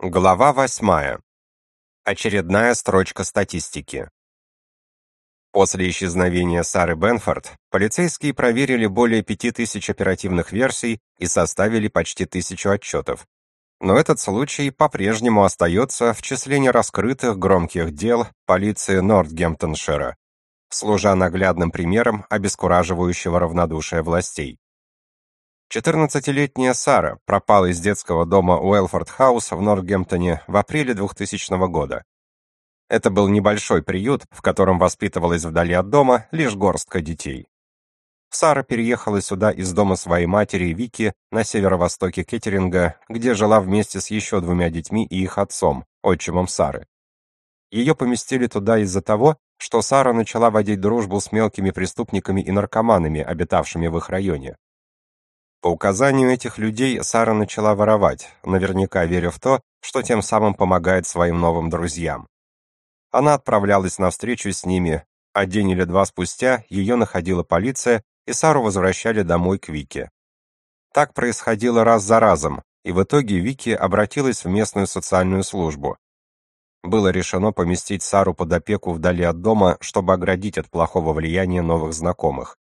Глава 8. Очередная строчка статистики. После исчезновения Сары Бенфорд полицейские проверили более 5000 оперативных версий и составили почти тысячу отчетов. Но этот случай по-прежнему остается в числе нераскрытых громких дел полиции Нортгемптоншира, служа наглядным примером обескураживающего равнодушия властей. 14-летняя Сара пропала из детского дома Уэлфорд Хаус в Нортгемптоне в апреле 2000 года. Это был небольшой приют, в котором воспитывалась вдали от дома лишь горстка детей. Сара переехала сюда из дома своей матери Вики на северо-востоке Кеттеринга, где жила вместе с еще двумя детьми и их отцом, отчимом Сары. Ее поместили туда из-за того, что Сара начала водить дружбу с мелкими преступниками и наркоманами, обитавшими в их районе. По указанию этих людей Сара начала воровать, наверняка веря в то, что тем самым помогает своим новым друзьям. Она отправлялась на встречу с ними, а день или два спустя ее находила полиция, и Сару возвращали домой к Вике. Так происходило раз за разом, и в итоге Вики обратилась в местную социальную службу. Было решено поместить Сару под опеку вдали от дома, чтобы оградить от плохого влияния новых знакомых.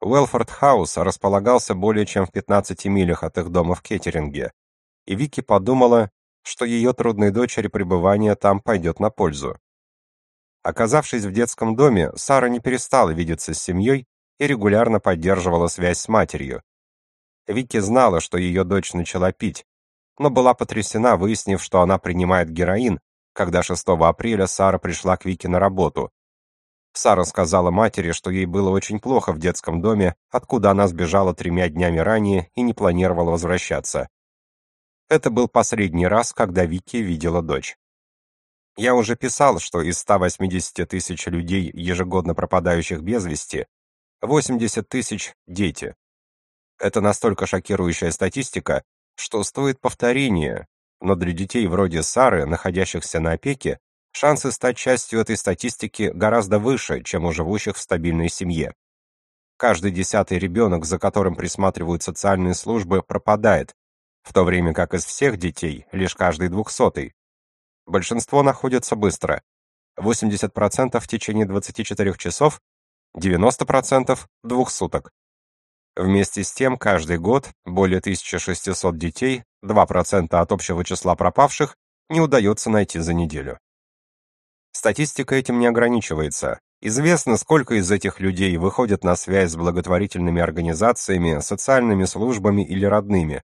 Уэлфорд Хаус располагался более чем в 15 милях от их дома в Кеттеринге, и Вики подумала, что ее трудной дочери пребывание там пойдет на пользу. Оказавшись в детском доме, Сара не перестала видеться с семьей и регулярно поддерживала связь с матерью. Вики знала, что ее дочь начала пить, но была потрясена, выяснив, что она принимает героин, когда 6 апреля Сара пришла к Вике на работу, Сара сказала матери, что ей было очень плохо в детском доме, откуда она сбежала тремя днями ранее и не планировала возвращаться. Это был последний раз, когда Вики видела дочь. Я уже писал, что из 180 тысяч людей, ежегодно пропадающих без вести, 80 тысяч – дети. Это настолько шокирующая статистика, что стоит повторения, но для детей вроде Сары, находящихся на опеке, Шансы стать частью этой статистики гораздо выше, чем у живущих в стабильной семье. Каждый десятый ребенок, за которым присматривают социальные службы, пропадает, в то время как из всех детей лишь каждый двухсотый. Большинство находится быстро. 80% в течение 24 часов, 90% двух суток. Вместе с тем, каждый год более 1600 детей, 2% от общего числа пропавших, не удается найти за неделю. Статистика этим не ограничивается. Известно, сколько из этих людей выходят на связь с благотворительными организациями, социальными службами или родными.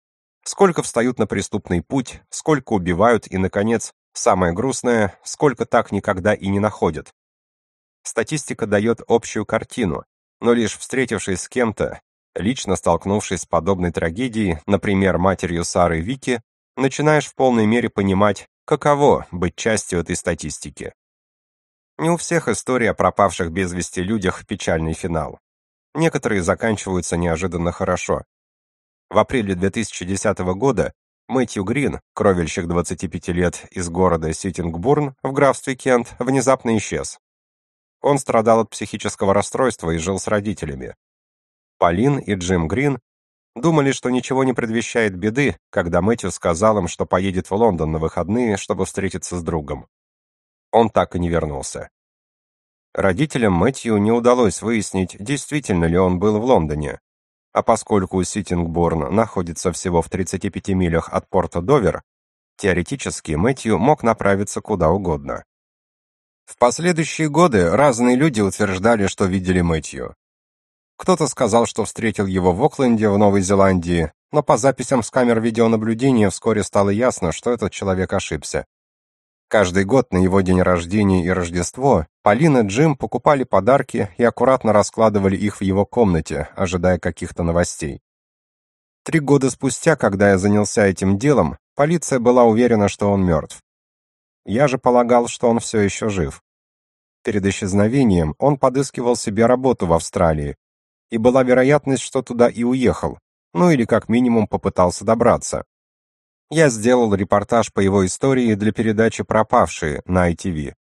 Сколько встают на преступный путь, сколько убивают и, наконец, самое грустное, сколько так никогда и не находят. Статистика дает общую картину, но лишь встретившись с кем-то, лично столкнувшись с подобной трагедией, например, матерью Сары Вики, начинаешь в полной мере понимать, каково быть частью этой статистики. Не у всех история о пропавших без вести людях печальный финал. Некоторые заканчиваются неожиданно хорошо. В апреле 2010 года Мэтью Грин, кровельщик 25 лет из города Ситингбурн в графстве Кент, внезапно исчез. Он страдал от психического расстройства и жил с родителями. Полин и Джим Грин думали, что ничего не предвещает беды, когда Мэтью сказал им, что поедет в Лондон на выходные, чтобы встретиться с другом. Он так и не вернулся. Родителям Мэтью не удалось выяснить, действительно ли он был в Лондоне. А поскольку Ситингборн находится всего в 35 милях от порта Довер, теоретически Мэтью мог направиться куда угодно. В последующие годы разные люди утверждали, что видели Мэтью. Кто-то сказал, что встретил его в Окленде, в Новой Зеландии, но по записям с камер видеонаблюдения вскоре стало ясно, что этот человек ошибся. Каждый год на его день рождения и Рождество Полина и Джим покупали подарки и аккуратно раскладывали их в его комнате, ожидая каких-то новостей. Три года спустя, когда я занялся этим делом, полиция была уверена, что он мертв. Я же полагал, что он все еще жив. Перед исчезновением он подыскивал себе работу в Австралии, и была вероятность, что туда и уехал, ну или как минимум попытался добраться. Я сделал репортаж по его истории для передачи «Пропавшие» на ITV.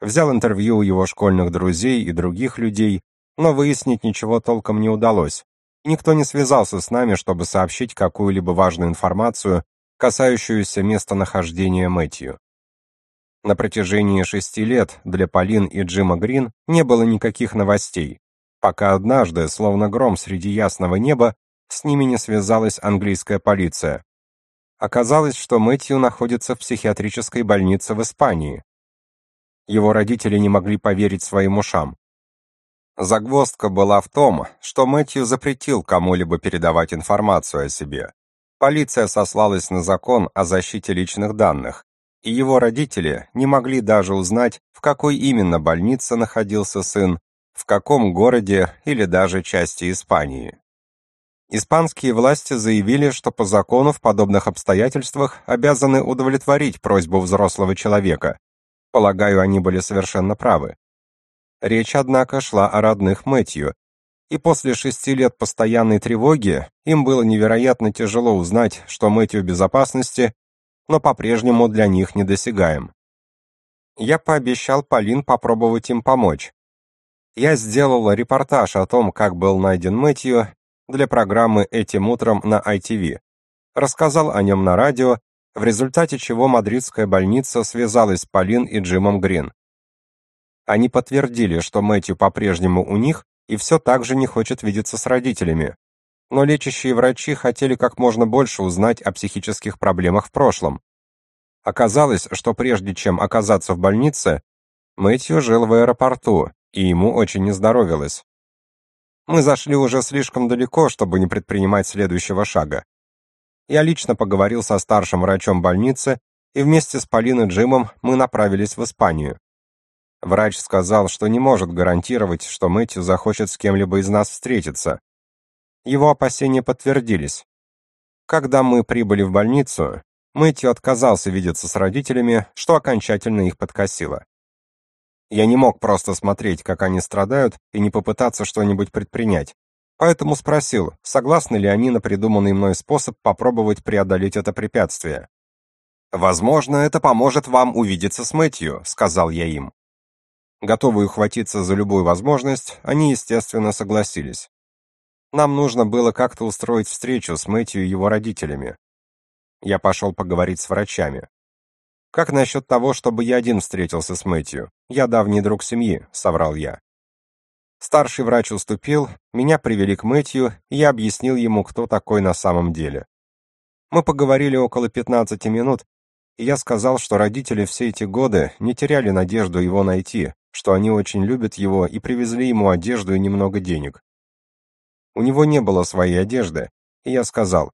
Взял интервью у его школьных друзей и других людей, но выяснить ничего толком не удалось. Никто не связался с нами, чтобы сообщить какую-либо важную информацию, касающуюся местонахождения Мэтью. На протяжении шести лет для Полин и Джима Грин не было никаких новостей, пока однажды, словно гром среди ясного неба, с ними не связалась английская полиция. Оказалось, что Мэтью находится в психиатрической больнице в Испании. Его родители не могли поверить своим ушам. Загвоздка была в том, что Мэтью запретил кому-либо передавать информацию о себе. Полиция сослалась на закон о защите личных данных, и его родители не могли даже узнать, в какой именно больнице находился сын, в каком городе или даже части Испании. Испанские власти заявили, что по закону в подобных обстоятельствах обязаны удовлетворить просьбу взрослого человека. Полагаю, они были совершенно правы. Речь, однако, шла о родных Мэтью, и после шести лет постоянной тревоги им было невероятно тяжело узнать, что Мэтью в безопасности но по-прежнему для них недосягаем. Я пообещал Полин попробовать им помочь. Я сделал репортаж о том, как был найден Мэтью для программы «Этим утром» на ITV. Рассказал о нем на радио, в результате чего мадридская больница связалась с Полин и Джимом Грин. Они подтвердили, что Мэтью по-прежнему у них и все так же не хочет видеться с родителями но лечащие врачи хотели как можно больше узнать о психических проблемах в прошлом. Оказалось, что прежде чем оказаться в больнице, Мэтью жил в аэропорту, и ему очень не здоровилось. Мы зашли уже слишком далеко, чтобы не предпринимать следующего шага. Я лично поговорил со старшим врачом больницы, и вместе с Полиной Джимом мы направились в Испанию. Врач сказал, что не может гарантировать, что Мэтью захочет с кем-либо из нас встретиться, его опасения подтвердились. Когда мы прибыли в больницу, Мэтью отказался видеться с родителями, что окончательно их подкосило. Я не мог просто смотреть, как они страдают, и не попытаться что-нибудь предпринять. Поэтому спросил, согласны ли они на придуманный мной способ попробовать преодолеть это препятствие. «Возможно, это поможет вам увидеться с Мэтью», — сказал я им. Готовые ухватиться за любую возможность, они, естественно, согласились. Нам нужно было как-то устроить встречу с Мэтью и его родителями. Я пошел поговорить с врачами. Как насчет того, чтобы я один встретился с Мэтью? Я давний друг семьи, соврал я. Старший врач уступил, меня привели к Мэтью, и я объяснил ему, кто такой на самом деле. Мы поговорили около 15 минут, и я сказал, что родители все эти годы не теряли надежду его найти, что они очень любят его и привезли ему одежду и немного денег. У него не было своей одежды, и я сказал,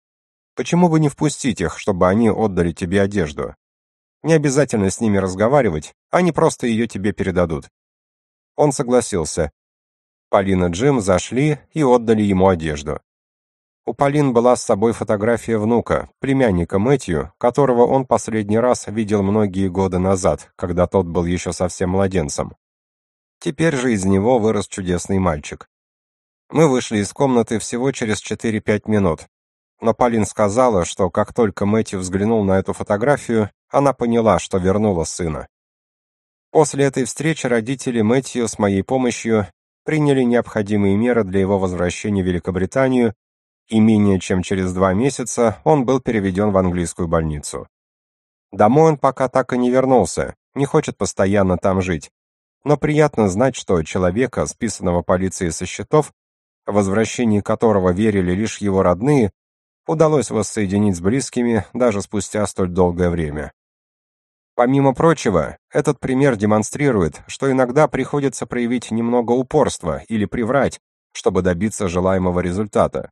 почему бы не впустить их, чтобы они отдали тебе одежду? Не обязательно с ними разговаривать, они просто ее тебе передадут. Он согласился. Полина и Джим зашли и отдали ему одежду. У Полин была с собой фотография внука, племянника Мэтью, которого он последний раз видел многие годы назад, когда тот был еще совсем младенцем. Теперь же из него вырос чудесный мальчик. Мы вышли из комнаты всего через 4-5 минут. Но Полин сказала, что как только Мэтью взглянул на эту фотографию, она поняла, что вернула сына. После этой встречи родители Мэтью с моей помощью приняли необходимые меры для его возвращения в Великобританию, и менее чем через два месяца он был переведен в английскую больницу. Домой он пока так и не вернулся, не хочет постоянно там жить. Но приятно знать, что человека, списанного полицией со счетов, возвращении которого верили лишь его родные, удалось воссоединить с близкими даже спустя столь долгое время. Помимо прочего, этот пример демонстрирует, что иногда приходится проявить немного упорства или приврать, чтобы добиться желаемого результата.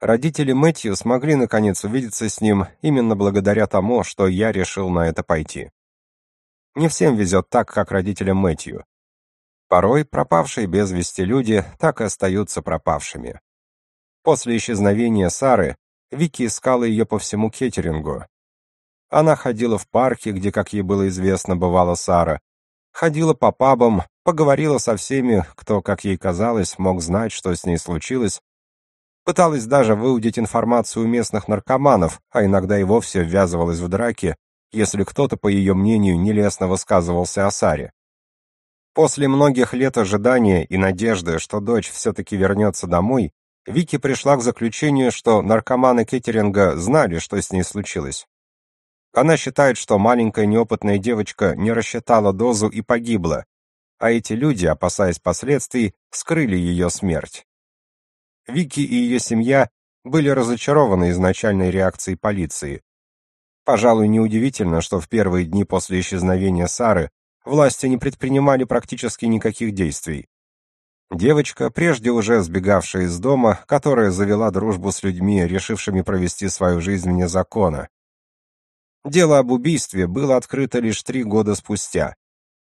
Родители Мэтью смогли наконец увидеться с ним именно благодаря тому, что я решил на это пойти. Не всем везет так, как родителям Мэтью. Порой пропавшие без вести люди так и остаются пропавшими. После исчезновения Сары Вики искала ее по всему Кеттерингу. Она ходила в парке, где, как ей было известно, бывала Сара, ходила по пабам, поговорила со всеми, кто, как ей казалось, мог знать, что с ней случилось, пыталась даже выудить информацию у местных наркоманов, а иногда и вовсе ввязывалась в драки, если кто-то, по ее мнению, нелестно высказывался о Саре. После многих лет ожидания и надежды, что дочь все-таки вернется домой, Вики пришла к заключению, что наркоманы Кеттеринга знали, что с ней случилось. Она считает, что маленькая неопытная девочка не рассчитала дозу и погибла, а эти люди, опасаясь последствий, скрыли ее смерть. Вики и ее семья были разочарованы изначальной реакцией полиции. Пожалуй, неудивительно, что в первые дни после исчезновения Сары власти не предпринимали практически никаких действий. Девочка, прежде уже сбегавшая из дома, которая завела дружбу с людьми, решившими провести свою жизнь вне закона. Дело об убийстве было открыто лишь три года спустя.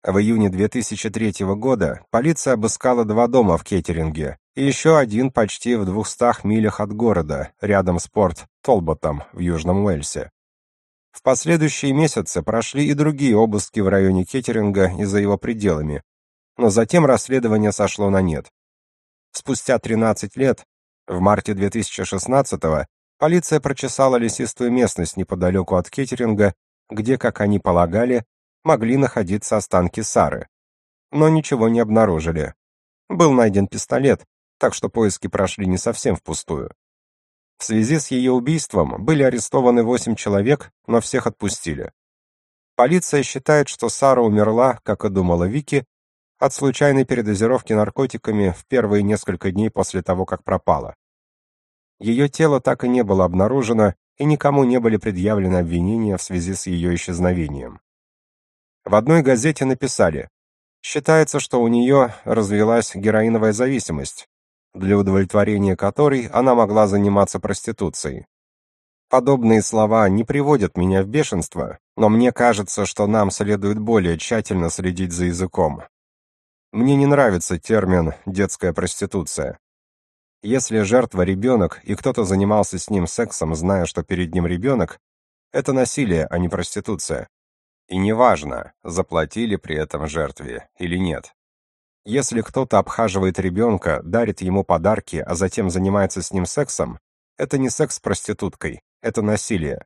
В июне 2003 года полиция обыскала два дома в Кеттеринге и еще один почти в двухстах милях от города, рядом с порт Толботом в Южном Уэльсе. В последующие месяцы прошли и другие обыски в районе Кеттеринга и за его пределами, но затем расследование сошло на нет. Спустя 13 лет, в марте 2016-го, полиция прочесала лесистую местность неподалеку от Кеттеринга, где, как они полагали, могли находиться останки Сары. Но ничего не обнаружили. Был найден пистолет, так что поиски прошли не совсем впустую. В связи с ее убийством были арестованы восемь человек, но всех отпустили. Полиция считает, что Сара умерла, как и думала Вики, от случайной передозировки наркотиками в первые несколько дней после того, как пропала. Ее тело так и не было обнаружено, и никому не были предъявлены обвинения в связи с ее исчезновением. В одной газете написали: "Считается, что у нее развилась героиновая зависимость, для удовлетворения которой она могла заниматься проституцией. Подобные слова не приводят меня в бешенство, но мне кажется, что нам следует более тщательно следить за языком. Мне не нравится термин детская проституция. Если жертва ребенок, и кто-то занимался с ним сексом, зная, что перед ним ребенок, это насилие, а не проституция. И неважно, заплатили при этом жертве или нет. Если кто-то обхаживает ребенка, дарит ему подарки, а затем занимается с ним сексом, это не секс с проституткой, это насилие.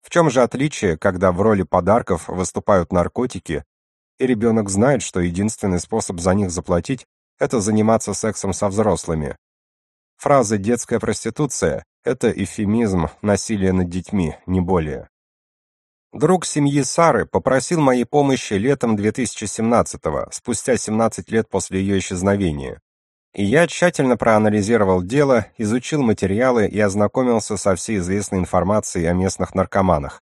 В чем же отличие, когда в роли подарков выступают наркотики, и ребенок знает, что единственный способ за них заплатить это заниматься сексом со взрослыми? Фраза детская проституция это эвфемизм насилия над детьми, не более. Друг семьи Сары попросил моей помощи летом 2017-го, спустя 17 лет после ее исчезновения. И я тщательно проанализировал дело, изучил материалы и ознакомился со всей известной информацией о местных наркоманах.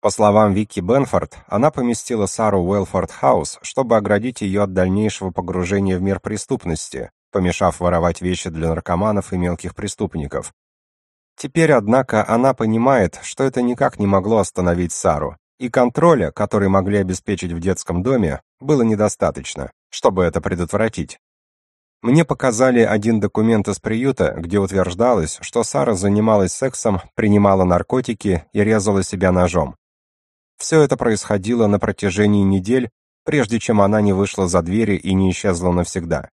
По словам Вики Бенфорд, она поместила Сару в Уэлфорд Хаус, чтобы оградить ее от дальнейшего погружения в мир преступности, помешав воровать вещи для наркоманов и мелких преступников, Теперь, однако, она понимает, что это никак не могло остановить Сару, и контроля, который могли обеспечить в детском доме, было недостаточно, чтобы это предотвратить. Мне показали один документ из приюта, где утверждалось, что Сара занималась сексом, принимала наркотики и резала себя ножом. Все это происходило на протяжении недель, прежде чем она не вышла за двери и не исчезла навсегда.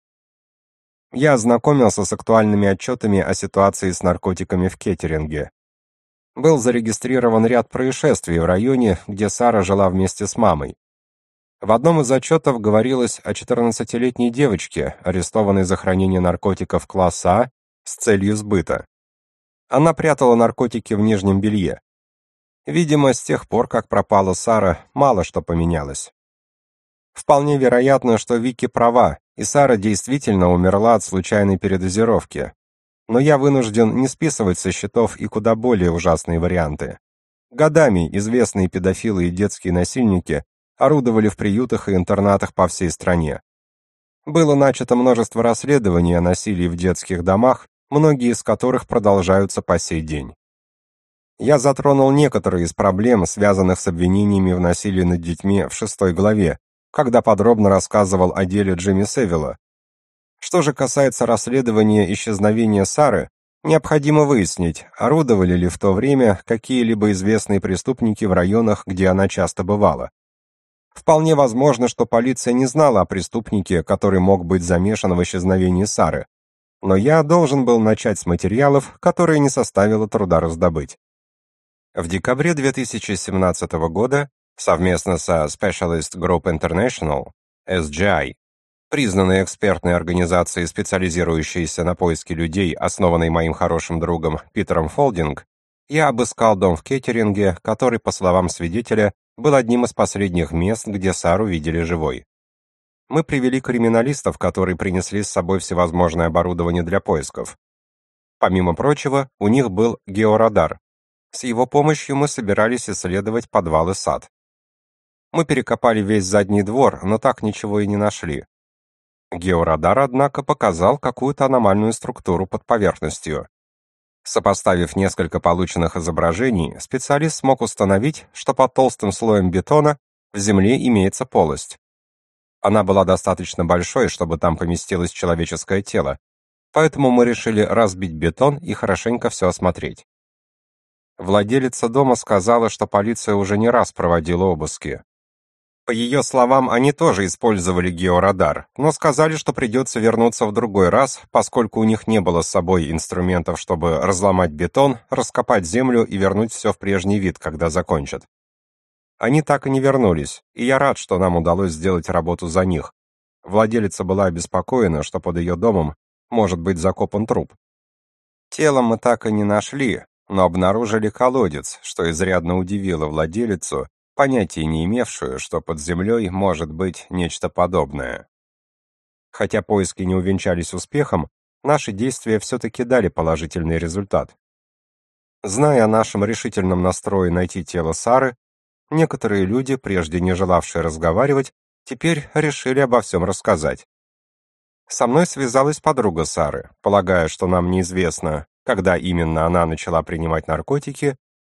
Я ознакомился с актуальными отчетами о ситуации с наркотиками в Кеттеринге. Был зарегистрирован ряд происшествий в районе, где Сара жила вместе с мамой. В одном из отчетов говорилось о 14-летней девочке, арестованной за хранение наркотиков класса А с целью сбыта. Она прятала наркотики в нижнем белье. Видимо, с тех пор, как пропала Сара, мало что поменялось. Вполне вероятно, что Вики права, и Сара действительно умерла от случайной передозировки. Но я вынужден не списывать со счетов и куда более ужасные варианты. Годами известные педофилы и детские насильники орудовали в приютах и интернатах по всей стране. Было начато множество расследований о насилии в детских домах, многие из которых продолжаются по сей день. Я затронул некоторые из проблем, связанных с обвинениями в насилии над детьми в шестой главе, когда подробно рассказывал о деле Джимми Севилла. Что же касается расследования исчезновения Сары, необходимо выяснить, орудовали ли в то время какие-либо известные преступники в районах, где она часто бывала. Вполне возможно, что полиция не знала о преступнике, который мог быть замешан в исчезновении Сары. Но я должен был начать с материалов, которые не составило труда раздобыть. В декабре 2017 года совместно со Specialist Group International, SGI, признанной экспертной организацией, специализирующейся на поиске людей, основанной моим хорошим другом Питером Фолдинг, я обыскал дом в Кеттеринге, который, по словам свидетеля, был одним из последних мест, где Сару видели живой. Мы привели криминалистов, которые принесли с собой всевозможное оборудование для поисков. Помимо прочего, у них был георадар. С его помощью мы собирались исследовать подвал и сад. Мы перекопали весь задний двор, но так ничего и не нашли. Георадар, однако, показал какую-то аномальную структуру под поверхностью. Сопоставив несколько полученных изображений, специалист смог установить, что под толстым слоем бетона в земле имеется полость. Она была достаточно большой, чтобы там поместилось человеческое тело, поэтому мы решили разбить бетон и хорошенько все осмотреть. Владелица дома сказала, что полиция уже не раз проводила обыски. По ее словам, они тоже использовали георадар, но сказали, что придется вернуться в другой раз, поскольку у них не было с собой инструментов, чтобы разломать бетон, раскопать землю и вернуть все в прежний вид, когда закончат. Они так и не вернулись, и я рад, что нам удалось сделать работу за них. Владелица была обеспокоена, что под ее домом может быть закопан труп. Тело мы так и не нашли, но обнаружили колодец, что изрядно удивило владелицу, понятия не имевшую, что под землей может быть нечто подобное. Хотя поиски не увенчались успехом, наши действия все-таки дали положительный результат. Зная о нашем решительном настрое найти тело Сары, некоторые люди, прежде не желавшие разговаривать, теперь решили обо всем рассказать. Со мной связалась подруга Сары, полагая, что нам неизвестно, когда именно она начала принимать наркотики,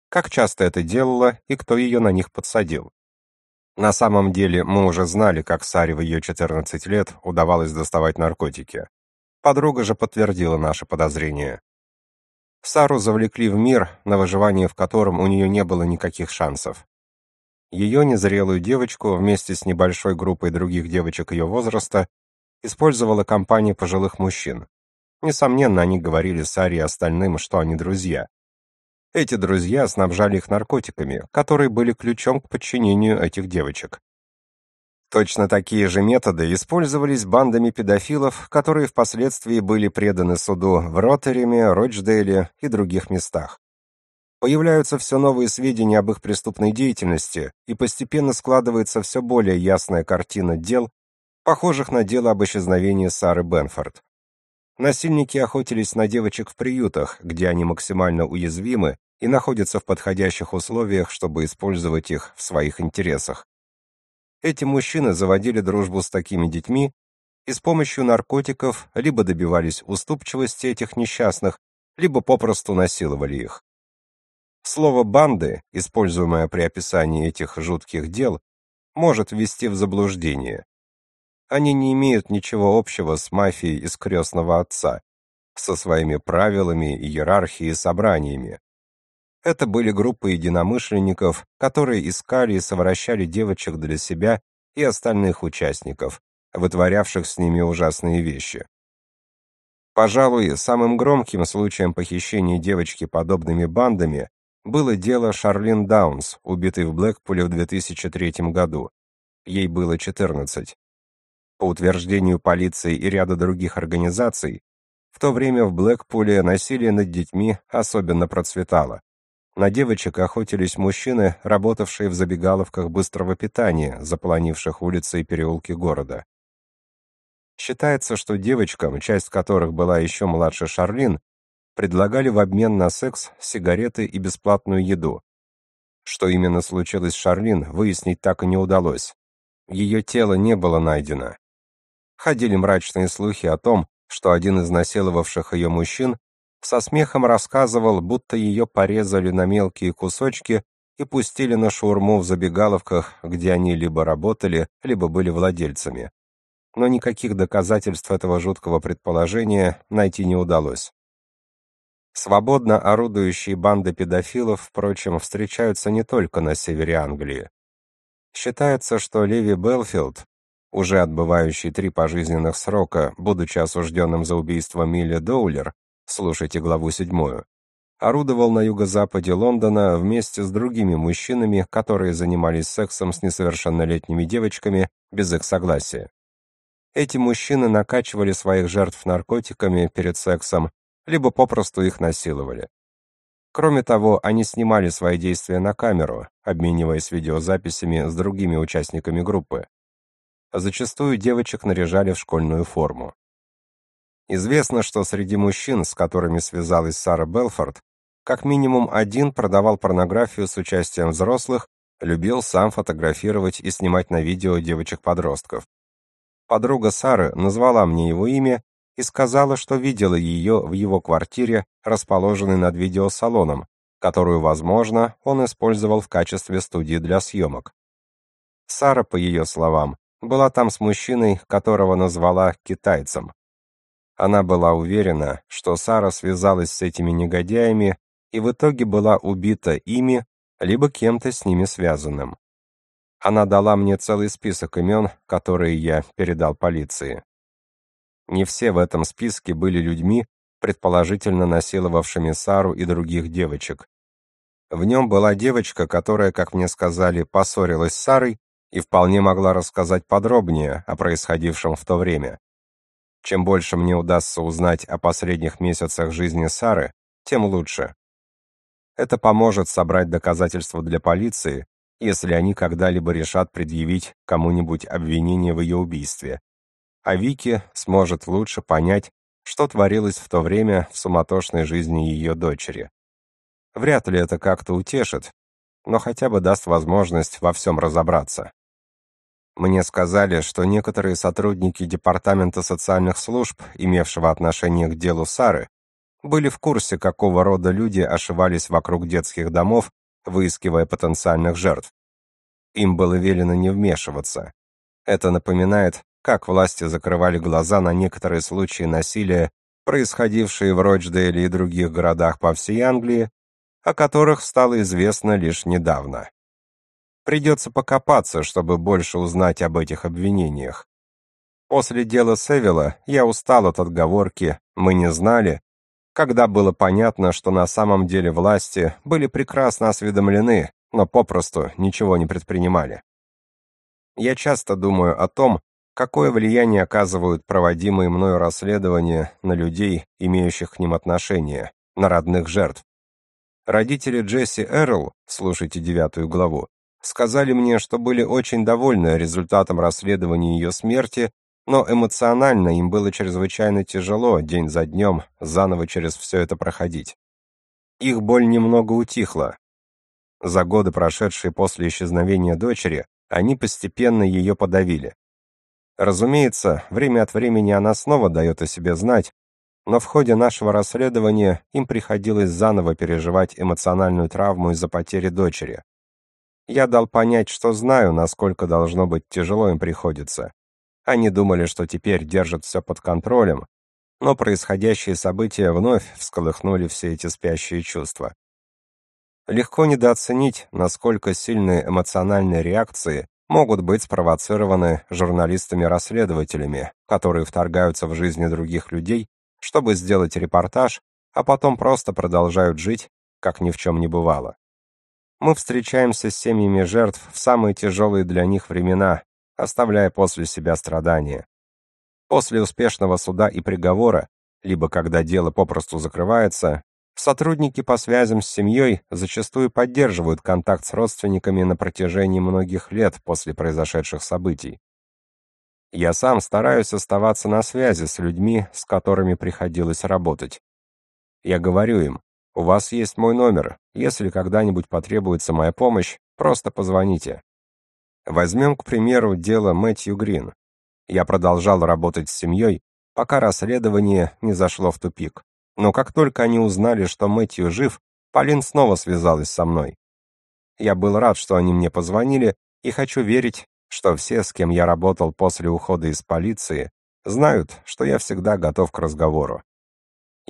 как часто это делала и кто ее на них подсадил. На самом деле, мы уже знали, как Саре в ее 14 лет удавалось доставать наркотики. Подруга же подтвердила наши подозрения. Сару завлекли в мир, на выживание в котором у нее не было никаких шансов. Ее незрелую девочку вместе с небольшой группой других девочек ее возраста использовала компания пожилых мужчин. Несомненно, они говорили Саре и остальным, что они друзья. Эти друзья снабжали их наркотиками, которые были ключом к подчинению этих девочек. Точно такие же методы использовались бандами педофилов, которые впоследствии были преданы суду в Роттереме, Рочдейле и других местах. Появляются все новые сведения об их преступной деятельности, и постепенно складывается все более ясная картина дел, похожих на дело об исчезновении Сары Бенфорд. Насильники охотились на девочек в приютах, где они максимально уязвимы и находятся в подходящих условиях, чтобы использовать их в своих интересах. Эти мужчины заводили дружбу с такими детьми и с помощью наркотиков либо добивались уступчивости этих несчастных, либо попросту насиловали их. Слово «банды», используемое при описании этих жутких дел, может ввести в заблуждение. Они не имеют ничего общего с мафией из крестного отца, со своими правилами, иерархией и собраниями. Это были группы единомышленников, которые искали и совращали девочек для себя и остальных участников, вытворявших с ними ужасные вещи. Пожалуй, самым громким случаем похищения девочки подобными бандами было дело Шарлин Даунс, убитой в Блэкпуле в 2003 году. Ей было 14. По утверждению полиции и ряда других организаций, в то время в Блэкпуле насилие над детьми особенно процветало. На девочек охотились мужчины, работавшие в забегаловках быстрого питания, заполонивших улицы и переулки города. Считается, что девочкам, часть которых была еще младше Шарлин, предлагали в обмен на секс сигареты и бесплатную еду. Что именно случилось с Шарлин, выяснить так и не удалось. Ее тело не было найдено, ходили мрачные слухи о том, что один из насиловавших ее мужчин со смехом рассказывал, будто ее порезали на мелкие кусочки и пустили на шаурму в забегаловках, где они либо работали, либо были владельцами. Но никаких доказательств этого жуткого предположения найти не удалось. Свободно орудующие банды педофилов, впрочем, встречаются не только на севере Англии. Считается, что Леви Белфилд уже отбывающий три пожизненных срока, будучи осужденным за убийство Милли Доулер, слушайте главу седьмую, орудовал на юго-западе Лондона вместе с другими мужчинами, которые занимались сексом с несовершеннолетними девочками без их согласия. эти мужчины накачивали своих жертв наркотиками перед сексом, либо попросту их насиловали. Кроме того, они снимали свои действия на камеру, обмениваясь видеозаписями с другими участниками группы. Зачастую девочек наряжали в школьную форму. Известно, что среди мужчин, с которыми связалась Сара Белфорд, как минимум один продавал порнографию с участием взрослых, любил сам фотографировать и снимать на видео девочек-подростков. Подруга Сары назвала мне его имя и сказала, что видела ее в его квартире, расположенной над видеосалоном, которую, возможно, он использовал в качестве студии для съемок. Сара, по ее словам, была там с мужчиной, которого назвала китайцем. Она была уверена, что Сара связалась с этими негодяями и в итоге была убита ими, либо кем-то с ними связанным. Она дала мне целый список имен, которые я передал полиции. Не все в этом списке были людьми, предположительно насиловавшими Сару и других девочек. В нем была девочка, которая, как мне сказали, поссорилась с Сарой и вполне могла рассказать подробнее о происходившем в то время. Чем больше мне удастся узнать о последних месяцах жизни Сары, тем лучше. Это поможет собрать доказательства для полиции, если они когда-либо решат предъявить кому-нибудь обвинение в ее убийстве. А Вики сможет лучше понять, что творилось в то время в суматошной жизни ее дочери. Вряд ли это как-то утешит, но хотя бы даст возможность во всем разобраться. Мне сказали, что некоторые сотрудники Департамента социальных служб, имевшего отношение к делу Сары, были в курсе, какого рода люди ошивались вокруг детских домов, выискивая потенциальных жертв. Им было велено не вмешиваться. Это напоминает, как власти закрывали глаза на некоторые случаи насилия, происходившие в Рочдейле и других городах по всей Англии, о которых стало известно лишь недавно. Придется покопаться, чтобы больше узнать об этих обвинениях. После дела Севила я устал от отговорки «мы не знали», когда было понятно, что на самом деле власти были прекрасно осведомлены, но попросту ничего не предпринимали. Я часто думаю о том, какое влияние оказывают проводимые мною расследования на людей, имеющих к ним отношение, на родных жертв. Родители Джесси Эрл, слушайте девятую главу, сказали мне, что были очень довольны результатом расследования ее смерти, но эмоционально им было чрезвычайно тяжело день за днем заново через все это проходить. Их боль немного утихла. За годы, прошедшие после исчезновения дочери, они постепенно ее подавили. Разумеется, время от времени она снова дает о себе знать, но в ходе нашего расследования им приходилось заново переживать эмоциональную травму из-за потери дочери. Я дал понять, что знаю, насколько должно быть тяжело им приходится. Они думали, что теперь держат все под контролем, но происходящие события вновь всколыхнули все эти спящие чувства. Легко недооценить, насколько сильные эмоциональные реакции могут быть спровоцированы журналистами-расследователями, которые вторгаются в жизни других людей, чтобы сделать репортаж, а потом просто продолжают жить, как ни в чем не бывало. Мы встречаемся с семьями жертв в самые тяжелые для них времена, оставляя после себя страдания. После успешного суда и приговора, либо когда дело попросту закрывается, сотрудники по связям с семьей зачастую поддерживают контакт с родственниками на протяжении многих лет после произошедших событий. Я сам стараюсь оставаться на связи с людьми, с которыми приходилось работать. Я говорю им, у вас есть мой номер. Если когда-нибудь потребуется моя помощь, просто позвоните. Возьмем, к примеру, дело Мэтью Грин. Я продолжал работать с семьей, пока расследование не зашло в тупик. Но как только они узнали, что Мэтью жив, Полин снова связалась со мной. Я был рад, что они мне позвонили, и хочу верить, что все, с кем я работал после ухода из полиции, знают, что я всегда готов к разговору.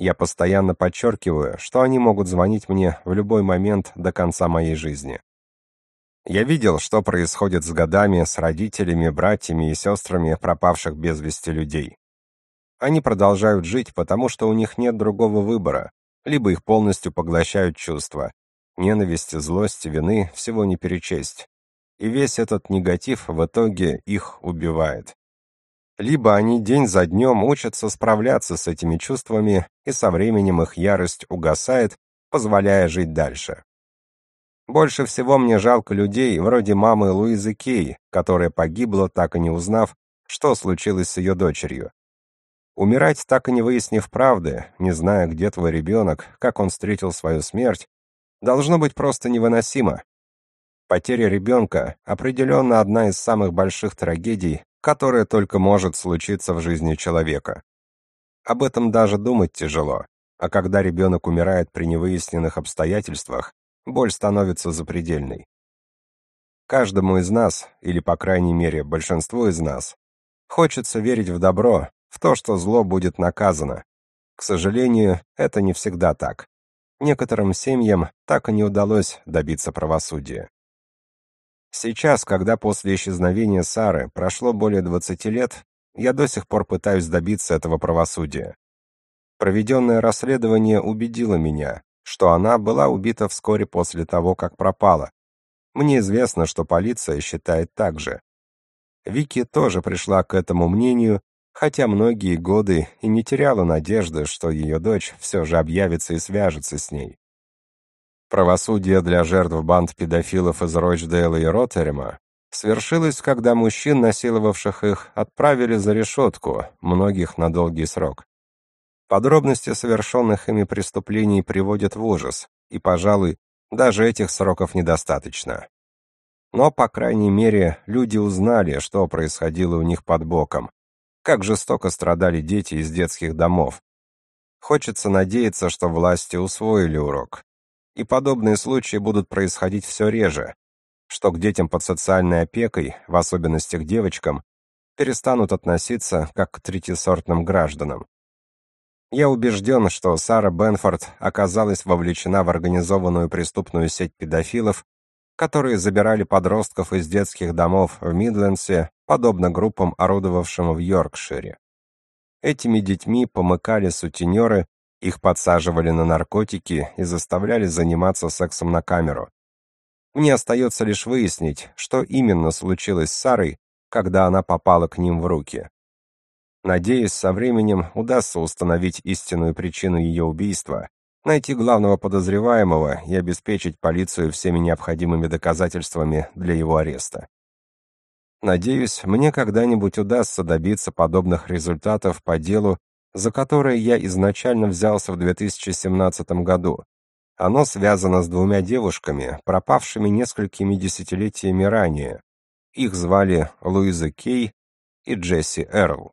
Я постоянно подчеркиваю, что они могут звонить мне в любой момент до конца моей жизни. Я видел, что происходит с годами с родителями, братьями и сестрами пропавших без вести людей. Они продолжают жить, потому что у них нет другого выбора, либо их полностью поглощают чувства. Ненависти, злости, вины всего не перечесть. И весь этот негатив в итоге их убивает. Либо они день за днем учатся справляться с этими чувствами, и со временем их ярость угасает, позволяя жить дальше. Больше всего мне жалко людей вроде мамы Луизы Кей, которая погибла, так и не узнав, что случилось с ее дочерью. Умирать, так и не выяснив правды, не зная, где твой ребенок, как он встретил свою смерть, должно быть просто невыносимо. Потеря ребенка определенно одна из самых больших трагедий, которая только может случиться в жизни человека. Об этом даже думать тяжело, а когда ребенок умирает при невыясненных обстоятельствах, боль становится запредельной. Каждому из нас, или по крайней мере большинству из нас, хочется верить в добро, в то, что зло будет наказано. К сожалению, это не всегда так. Некоторым семьям так и не удалось добиться правосудия. Сейчас, когда после исчезновения Сары прошло более 20 лет, я до сих пор пытаюсь добиться этого правосудия. Проведенное расследование убедило меня, что она была убита вскоре после того, как пропала. Мне известно, что полиция считает так же. Вики тоже пришла к этому мнению, хотя многие годы и не теряла надежды, что ее дочь все же объявится и свяжется с ней. Правосудие для жертв банд педофилов из Рочдейла и Роттерема свершилось, когда мужчин, насиловавших их, отправили за решетку, многих на долгий срок. Подробности совершенных ими преступлений приводят в ужас, и, пожалуй, даже этих сроков недостаточно. Но, по крайней мере, люди узнали, что происходило у них под боком, как жестоко страдали дети из детских домов. Хочется надеяться, что власти усвоили урок. И подобные случаи будут происходить все реже, что к детям под социальной опекой, в особенности к девочкам, перестанут относиться как к третьесортным гражданам. Я убежден, что Сара Бенфорд оказалась вовлечена в организованную преступную сеть педофилов, которые забирали подростков из детских домов в Мидлендсе, подобно группам, орудовавшим в Йоркшире. Этими детьми помыкали сутенеры, их подсаживали на наркотики и заставляли заниматься сексом на камеру. Мне остается лишь выяснить, что именно случилось с Сарой, когда она попала к ним в руки. Надеюсь, со временем удастся установить истинную причину ее убийства, найти главного подозреваемого и обеспечить полицию всеми необходимыми доказательствами для его ареста. Надеюсь, мне когда-нибудь удастся добиться подобных результатов по делу, за которое я изначально взялся в 2017 году. Оно связано с двумя девушками, пропавшими несколькими десятилетиями ранее. Их звали Луиза Кей и Джесси Эрл.